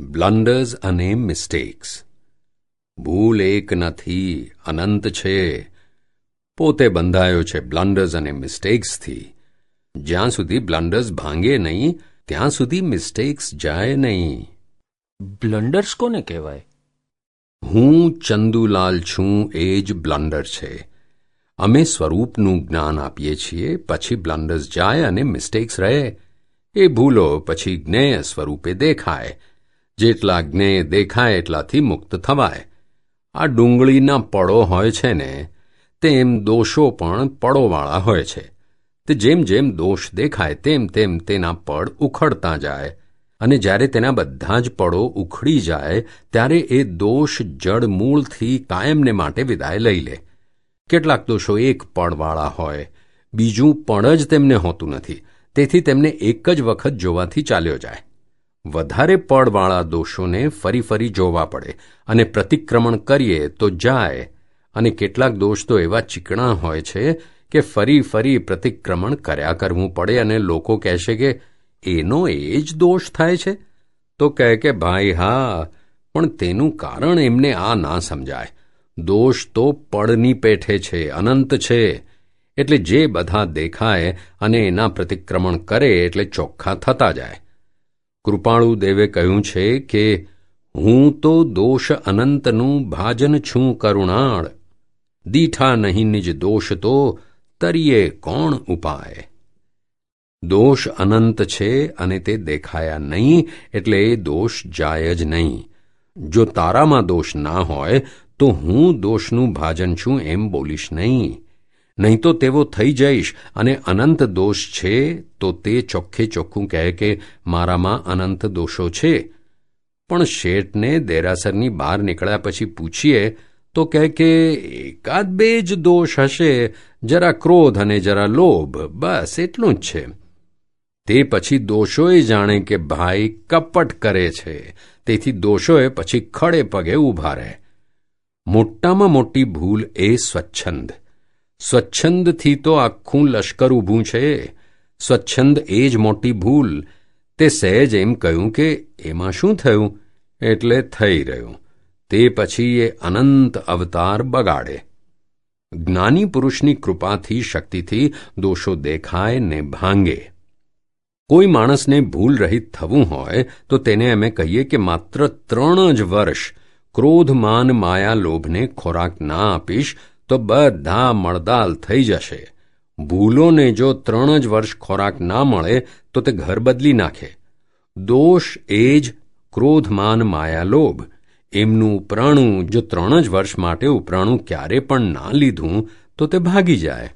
Blunders અને mistakes ભૂલ એક નથી અનંત છે. પોતે બંધાયો છે બ્લન્ડર્સ અને મિસ્ટેક્સથી જ્યાં સુધી બ્લન્ડર્સ ભાંગે નહીં ત્યાં સુધી મિસ્ટેક્સ જાય નહીં. બ્લન્ડર્સ કોને કહેવાય? હું ચંદુલાલ છું એ જ બ્લન્ડર છે. અમે સ્વરૂપનું જ્ઞાન આપીએ છીએ પછી બ્લન્ડર્સ જાય અને મિસ્ટેક્સ રહે. એ ભૂલો પછી જ્ઞેય સ્વરૂપે દેખાય. જેટલા જ્ઞેય દેખાય એટલાથી મુક્ત થવાય. આ ડુંગળીના પળો હોય છે ને, તેમ દોષો પણ પળોવાળા હોય છે. તે જેમ જેમ દોષ દેખાય, તેમ તેમ તેના પડ ઉખડતા જાય. અને જ્યારે તેના બધા જ પળો ઉખડી જાય, ત્યારે એ દોષ જડ મૂળથી કાયમને માટે વિદાય લઈ લે. કેટલાક દોષો એક પળવાળા હોય, બીજું પણ જ તેમને હોતું નથી. તેથી તેમને એક જ વખત જોવાથી ચાલ્યો જાય. વધારે પળવાળા દોષોને ફરી ફરી જોવા પડે અને પ્રતિક્રમણ કરીએ તો જાય. અને કેટલાક દોષ તો એવા ચીકણા હોય છે કે ફરી ફરી પ્રતિક્રમણ કર્યા કરવું પડે અને લોકો કહેશે કે, એનો એ જ દોષ થાય છે? તો કહે કે, ભાઈ હા, પણ તેનું કારણ એમને આ ના સમજાય. દોષ તો પળની પેઠે છે, અનંત છે. એટલે જે બધા દેખાય અને એના પ્રતિક્રમણ કરે એટલે ચોખ્ખા થતા જાય. કૃપાળુ દેવે કહ્યું છે કે, હું તો દોષ અનંતનું ભાજન છું કરુણાળ. દીઠા નહીં નિજ દોષ તો તરીએ કોણ ઉપાય? દોષ અનંત છે અને તે દેખાયા નહીં, એટલે એ દોષ જાય જ નહીં. જો તારામાં દોષ ના હોય, તો હું દોષનું ભાજન છું એમ બોલીશ નહીં. નહીં તો તેવો થઈ જઈશ અને અનંત દોષ છે તો તે ચોખ્ખે ચોખ્ખું કહે કે મારામાં અનંત દોષો છે. પણ શેઠને દેરાસરની બહાર નીકળ્યા પછી પૂછીએ તો કહે કે એકાદ બે જ દોષ હશે, જરા ક્રોધ અને જરા લોભ, બસ એટલું જ છે. તે પછી દોષોએ જાણે કે ભાઈ કપટ કરે છે, તેથી દોષોએ પછી ખડે પગે ઊભા રહે. મોટામાં મોટી ભૂલ એ સ્વચ્છંદ. સ્વચ્છંદથી તો આખું લશ્કર ઊભું છે. સ્વચ્છંદ એ જ મોટી ભૂલ. તે સહેજ એમ કહ્યું કે એમાં શું થયું? એટલે થઈ રહ્યું. તે પછી એ અનંત અવતાર બગાડે. જ્ઞાની પુરુષની કૃપાથી, શક્તિથી દોષો દેખાય ને ભાંગે. કોઈ માણસને ભૂલ રહિત થવું હોય, તો તેને અમે કહીએ કે માત્ર ત્રણ જ વર્ષ ક્રોધ માન માયા લોભને ખોરાક ના આપીશ તો બધા મળદાલ થઈ જશે. ભૂલોને જો ત્રણ જ વર્ષ ખોરાક ના મળે, તો તે ઘર બદલી નાખે. દોષ એ જ ક્રોધમાન માયાલોભ. એમનું ઉપરાણું જો ત્રણ જ વર્ષ માટે ઉપરાણું ક્યારે પણ ના લીધું, તો તે ભાગી જાય.